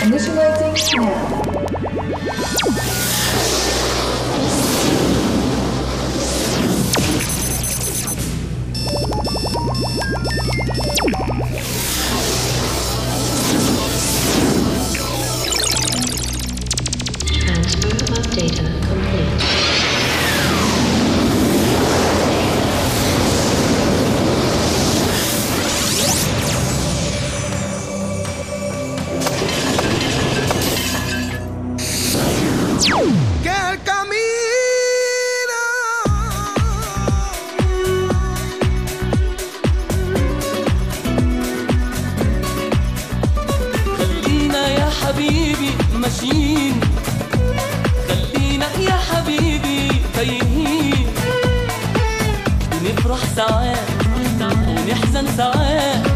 Initializing now. ساعات ونحزن ساعات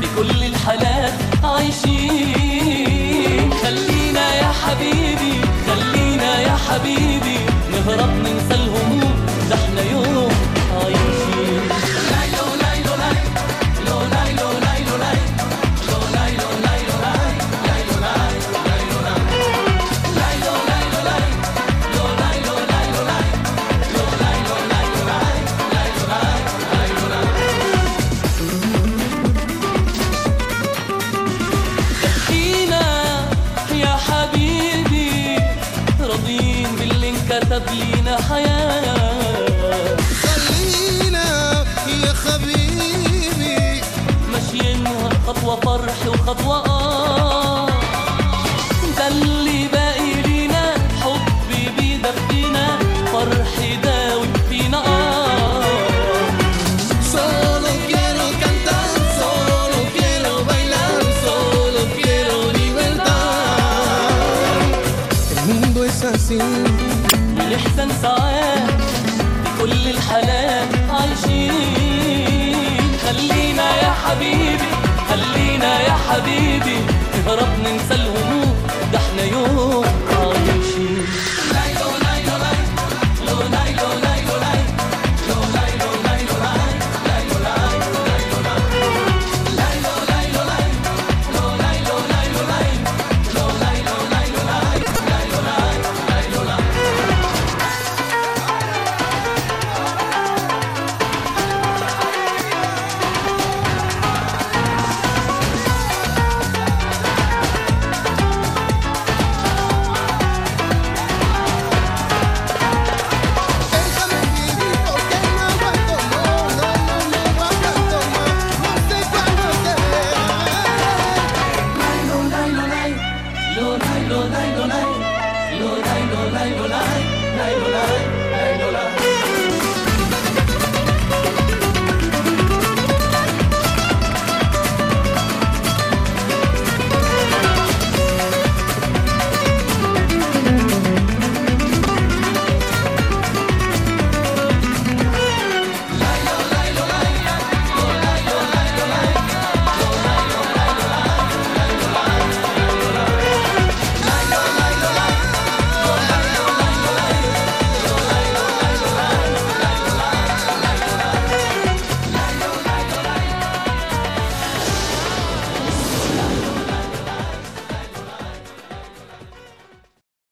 في كل الحالات عايشين. خلينا يا حبيبي خلينا يا حبيبي نهرب ننسى لينا حياة خلينا يا حبيبي. ماشيينها خطوة فرح وخطوة آه. ده اللي باقي لينا حب فرح داوي فينا آه. Solo quiero ونحزن ساعات في كل الحالات عايشين. خلينا يا حبيبي خلينا يا حبيبي نهرب ننسى